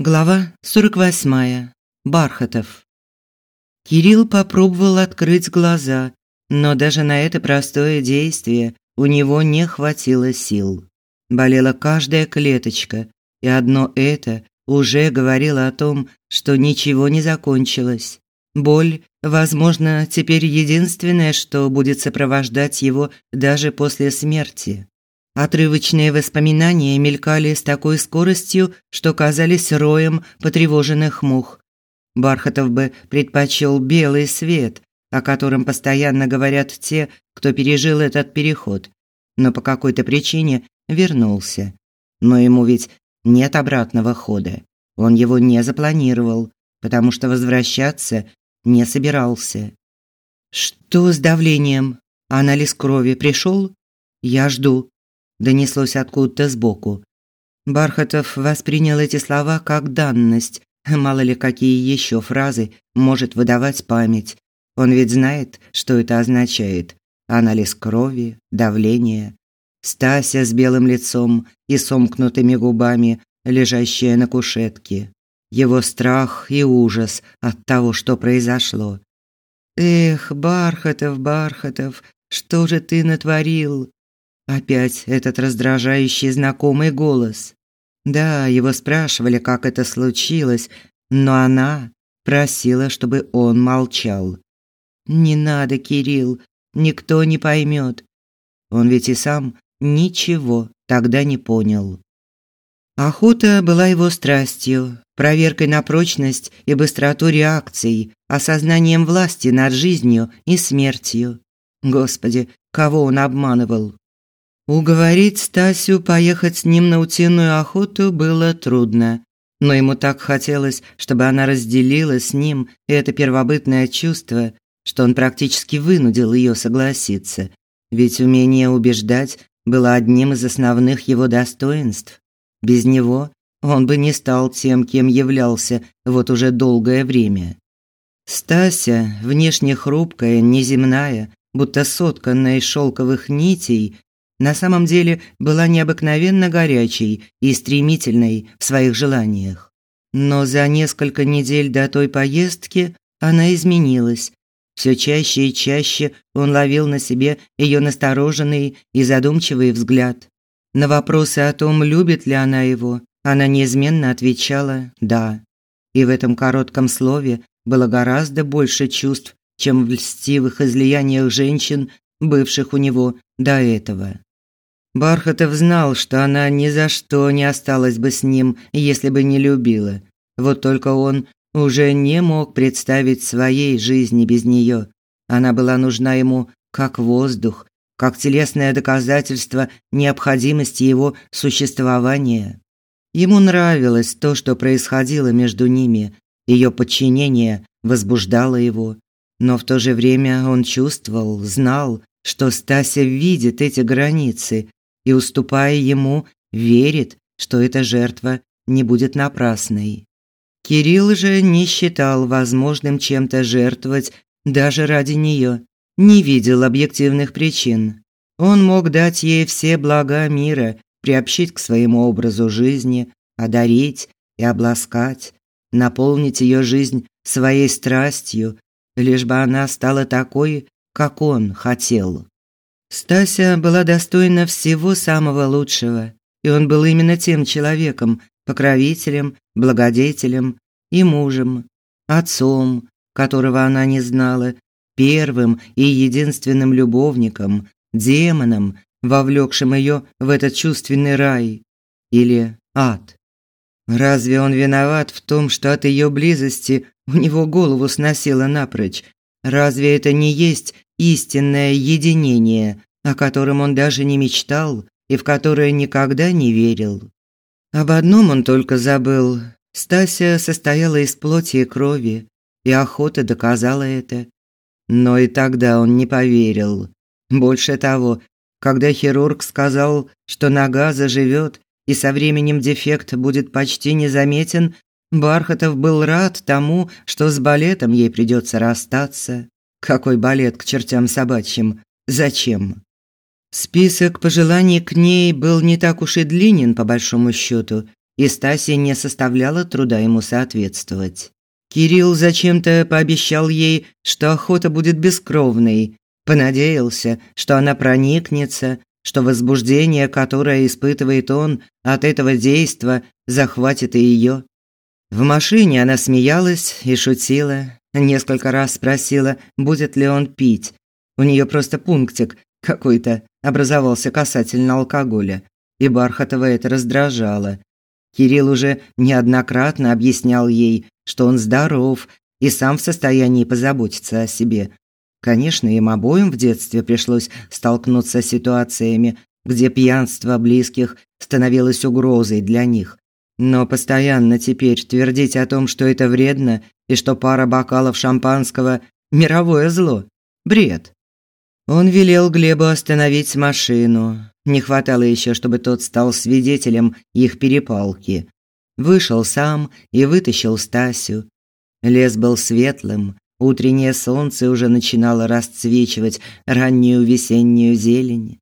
Глава 48. Бархатов. Кирилл попробовал открыть глаза, но даже на это простое действие у него не хватило сил. Болела каждая клеточка, и одно это уже говорило о том, что ничего не закончилось. Боль, возможно, теперь единственное, что будет сопровождать его даже после смерти. Отрывочные воспоминания мелькали с такой скоростью, что казались роем потревоженных мух. Бархатов бы предпочел белый свет, о котором постоянно говорят те, кто пережил этот переход, но по какой-то причине вернулся. Но ему ведь нет обратного хода. Он его не запланировал, потому что возвращаться не собирался. Что с давлением? Анализ крови пришел? Я жду донеслось откуда-то сбоку. Бархатов воспринял эти слова как данность. Мало ли какие еще фразы может выдавать память. Он ведь знает, что это означает. Анализ крови, давление. Стася с белым лицом и сомкнутыми губами, лежащая на кушетке. Его страх и ужас от того, что произошло. Эх, Бархатов, Бархатов, что же ты натворил? Опять этот раздражающий знакомый голос. Да, его спрашивали, как это случилось, но она просила, чтобы он молчал. Не надо, Кирилл, никто не поймет. Он ведь и сам ничего тогда не понял. Охота была его страстью, проверкой на прочность и быстроту реакций, осознанием власти над жизнью и смертью. Господи, кого он обманывал? Уговорить Стасю поехать с ним на утиную охоту было трудно, но ему так хотелось, чтобы она разделила с ним это первобытное чувство, что он практически вынудил ее согласиться. Ведь умение убеждать было одним из основных его достоинств. Без него он бы не стал тем, кем являлся вот уже долгое время. Стася, внешне хрупкая, неземная, будто сотканная из шелковых нитей, на самом деле была необыкновенно горячей и стремительной в своих желаниях. Но за несколько недель до той поездки она изменилась. Все чаще и чаще он ловил на себе ее настороженный и задумчивый взгляд. На вопросы о том, любит ли она его, она неизменно отвечала «да». И в этом коротком слове было гораздо больше чувств, чем в льстивых излияниях женщин, бывших у него до этого. Бархатов знал, что она ни за что не осталась бы с ним, если бы не любила. Вот только он уже не мог представить своей жизни без нее. Она была нужна ему как воздух, как телесное доказательство необходимости его существования. Ему нравилось то, что происходило между ними. Ее подчинение возбуждало его, но в то же время он чувствовал, знал, что Стася видит эти границы, и, уступая ему, верит, что эта жертва не будет напрасной. Кирилл же не считал возможным чем-то жертвовать даже ради нее, не видел объективных причин. Он мог дать ей все блага мира, приобщить к своему образу жизни, одарить и обласкать, наполнить ее жизнь своей страстью, лишь бы она стала такой, как он хотел. Стася была достойна всего самого лучшего, и он был именно тем человеком, покровителем, благодетелем и мужем, отцом, которого она не знала, первым и единственным любовником, демоном, вовлекшим ее в этот чувственный рай или ад. Разве он виноват в том, что от ее близости у него голову сносило напрочь? Разве это не есть истинное единение, о котором он даже не мечтал и в которое никогда не верил. Об одном он только забыл. Стася состояла из плоти и крови, и охота доказала это. Но и тогда он не поверил. Больше того, когда хирург сказал, что нога заживет и со временем дефект будет почти незаметен, Бархатов был рад тому, что с балетом ей придется расстаться. Какой балет к чертям собачьим? Зачем? Список пожеланий к ней был не так уж и длинен по большому счету, и Стасе не составляло труда ему соответствовать. Кирилл зачем-то пообещал ей, что охота будет бескровной, понадеялся, что она проникнется, что возбуждение, которое испытывает он от этого действа, захватит и ее. В машине она смеялась и шутила, несколько раз спросила, будет ли он пить. У нее просто пунктик какой-то образовался касательно алкоголя, и Бархатова это раздражало. Кирилл уже неоднократно объяснял ей, что он здоров и сам в состоянии позаботиться о себе. Конечно, им обоим в детстве пришлось столкнуться с ситуациями, где пьянство близких становилось угрозой для них. Но постоянно теперь твердить о том, что это вредно и что пара бокалов шампанского мировое зло бред. Он велел Глебу остановить машину. Не хватало еще, чтобы тот стал свидетелем их перепалки. Вышел сам и вытащил Стасю. Лес был светлым, утреннее солнце уже начинало расцвечивать раннюю весеннюю зелень.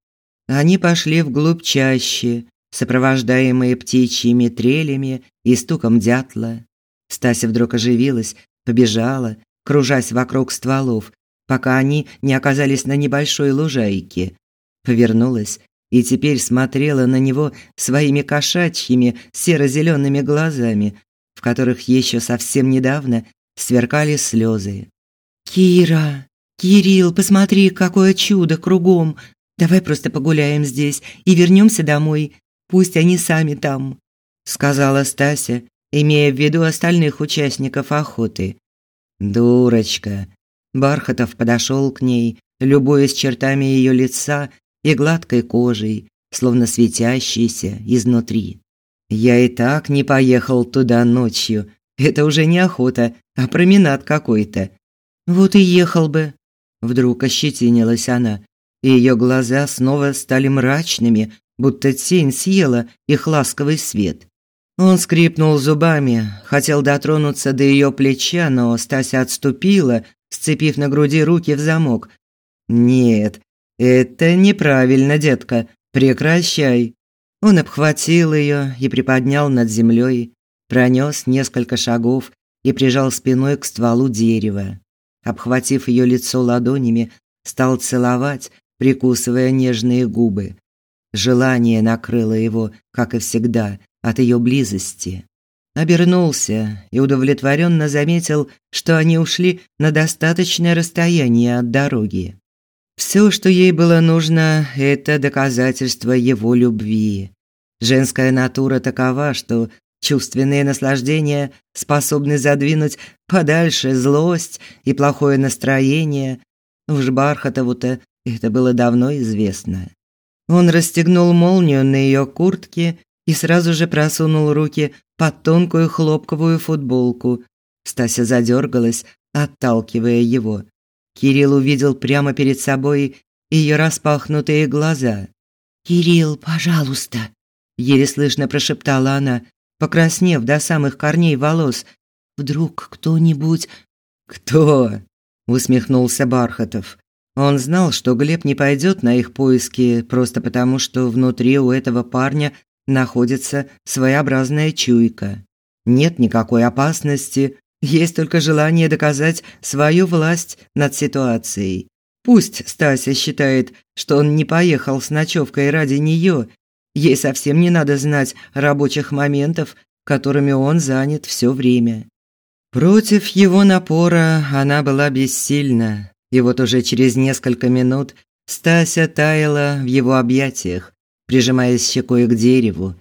Они пошли вглубь чащи, сопровождаемые птичьими трелями и стуком дятла. Стася вдруг оживилась, побежала, кружась вокруг стволов, пока они не оказались на небольшой лужайке. Повернулась и теперь смотрела на него своими кошачьими серо зелеными глазами, в которых еще совсем недавно сверкали слезы. «Кира! Кирилл, посмотри, какое чудо кругом! Давай просто погуляем здесь и вернемся домой. Пусть они сами там», – сказала Стася, имея в виду остальных участников охоты. «Дурочка!» Бархатов подошел к ней, любуясь чертами ее лица и гладкой кожей, словно светящейся изнутри. Я и так не поехал туда ночью. Это уже не охота, а променад какой-то. Вот и ехал бы. Вдруг ощетинилась она, и ее глаза снова стали мрачными, будто тень съела их ласковый свет. Он скрипнул зубами, хотел дотронуться до ее плеча, но Стася отступила, сцепив на груди руки в замок. «Нет, это неправильно, детка. Прекращай». Он обхватил ее и приподнял над землей, пронес несколько шагов и прижал спиной к стволу дерева. Обхватив ее лицо ладонями, стал целовать, прикусывая нежные губы. Желание накрыло его, как и всегда, от ее близости обернулся и удовлетворенно заметил, что они ушли на достаточное расстояние от дороги. Все, что ей было нужно, это доказательство его любви. Женская натура такова, что чувственные наслаждения способны задвинуть подальше злость и плохое настроение. Уж Бархатову-то это было давно известно. Он расстегнул молнию на ее куртке и сразу же просунул руки под тонкую хлопковую футболку. Стася задергалась, отталкивая его. Кирилл увидел прямо перед собой ее распахнутые глаза. «Кирилл, пожалуйста!» – еле слышно прошептала она, покраснев до самых корней волос. «Вдруг кто-нибудь...» «Кто?» – усмехнулся Бархатов. Он знал, что Глеб не пойдет на их поиски просто потому, что внутри у этого парня находится своеобразная чуйка. Нет никакой опасности, есть только желание доказать свою власть над ситуацией. Пусть Стася считает, что он не поехал с ночевкой ради нее, ей совсем не надо знать рабочих моментов, которыми он занят все время. Против его напора она была бессильна, и вот уже через несколько минут Стася таяла в его объятиях, прижимаясь щекой к дереву.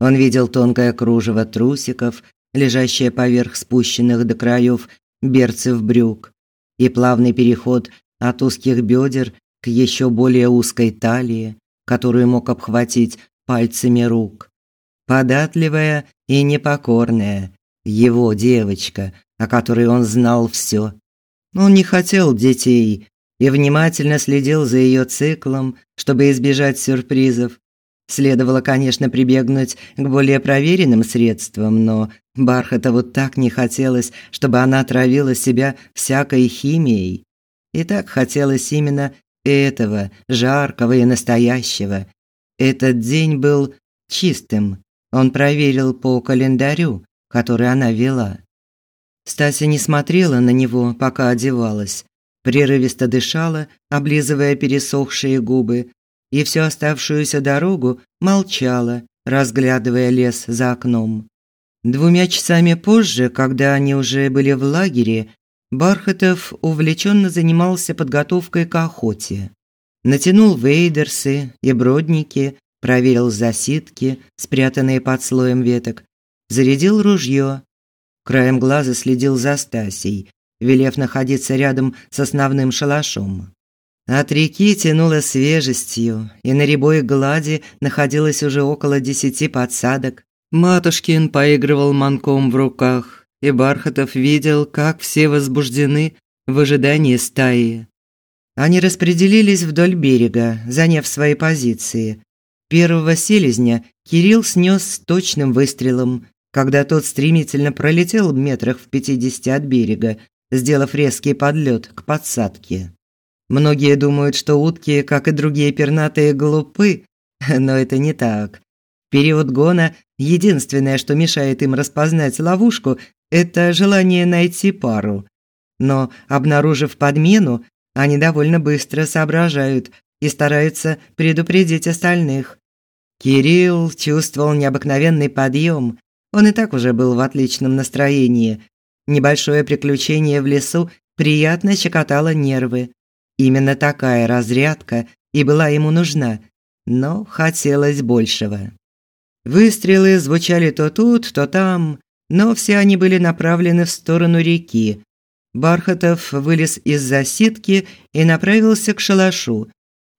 Он видел тонкое кружево трусиков, лежащее поверх спущенных до краев берцев брюк, и плавный переход от узких бедер к еще более узкой талии, которую мог обхватить пальцами рук. Податливая и непокорная, его девочка, о которой он знал все. Он не хотел детей и внимательно следил за ее циклом, чтобы избежать сюрпризов. Следовало, конечно, прибегнуть к более проверенным средствам, но Бархатову так не хотелось, чтобы она отравила себя всякой химией. И так хотелось именно этого, жаркого и настоящего. Этот день был чистым, Он проверил по календарю, который она вела. Стася не смотрела на него, пока одевалась. Прерывисто дышала, облизывая пересохшие губы, и всю оставшуюся дорогу молчала, разглядывая лес за окном. Двумя часами позже, когда они уже были в лагере, Бархатов увлеченно занимался подготовкой к охоте. Натянул вейдерсы и бродники, проверил засидки, спрятанные под слоем веток, зарядил ружье. Краем глаза следил за Стасей, велев находиться рядом с основным шалашом. От реки тянуло свежестью, и на рябой глади находилось уже около десяти подсадок. Матушкин поигрывал манком в руках, и Бархатов видел, как все возбуждены в ожидании стаи. Они распределились вдоль берега, заняв свои позиции. Первого селезня Кирилл снес точным выстрелом, когда тот стремительно пролетел метрах в пятидесяти от берега, сделав резкий подлет к подсадке. Многие думают, что утки, как и другие пернатые, глупы, но это не так. Период гона единственное, что мешает им распознать ловушку, это желание найти пару. Но, обнаружив подмену, они довольно быстро соображают и стараются предупредить остальных. Кирилл чувствовал необыкновенный подъем. Он и так уже был в отличном настроении. Небольшое приключение в лесу приятно щекотало нервы. Именно такая разрядка и была ему нужна, но хотелось большего. Выстрелы звучали то тут, то там, но все они были направлены в сторону реки. Бархатов вылез из засидки и направился к шалашу.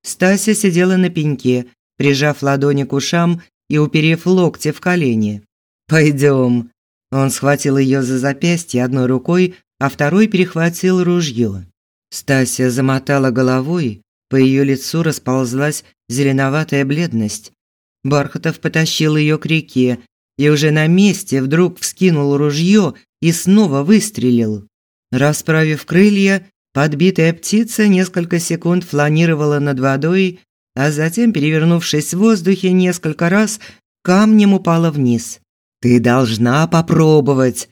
Стася сидела на пеньке, прижав ладони к ушам и уперев локти в колени. «Пойдем». Он схватил ее за запястье одной рукой, а второй перехватил ружье. Стася замотала головой, по ее лицу расползлась зеленоватая бледность. Бархатов потащил ее к реке, и уже на месте вдруг вскинул ружье и снова выстрелил. Расправив крылья, подбитая птица несколько секунд фланировала над водой, а затем, перевернувшись в воздухе несколько раз, камнем упала вниз. «Ты должна попробовать!»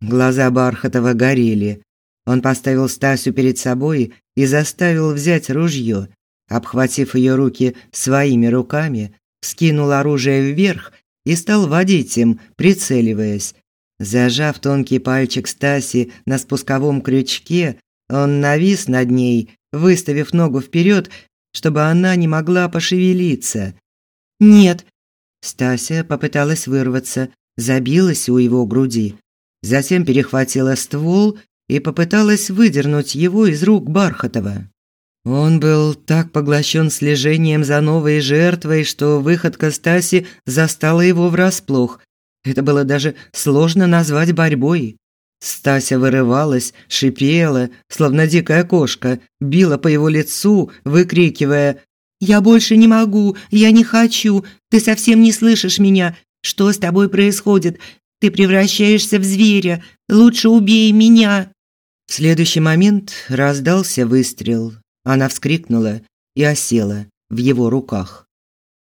Глаза Бархатова горели. Он поставил Стасю перед собой и заставил взять ружье. Обхватив ее руки своими руками, вскинул оружие вверх и стал водить им, прицеливаясь. Зажав тонкий пальчик Стаси на спусковом крючке, он навис над ней, выставив ногу вперед, чтобы она не могла пошевелиться. «Нет!» Стася попыталась вырваться, забилась у его груди. Затем перехватила ствол и попыталась выдернуть его из рук Бархатова. Он был так поглощен слежением за новой жертвой, что выходка Стаси застала его врасплох. Это было даже сложно назвать борьбой. Стася вырывалась, шипела, словно дикая кошка, била по его лицу, выкрикивая «Я больше не могу, я не хочу, ты совсем не слышишь меня. Что с тобой происходит? Ты превращаешься в зверя, лучше убей меня!» В следующий момент раздался выстрел. Она вскрикнула и осела в его руках.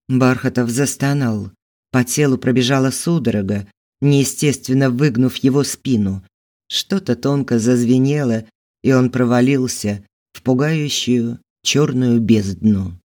Бархатов застонал. По телу пробежала судорога, неестественно выгнув его спину. Что-то тонко зазвенело, и он провалился в пугающую черную бездну.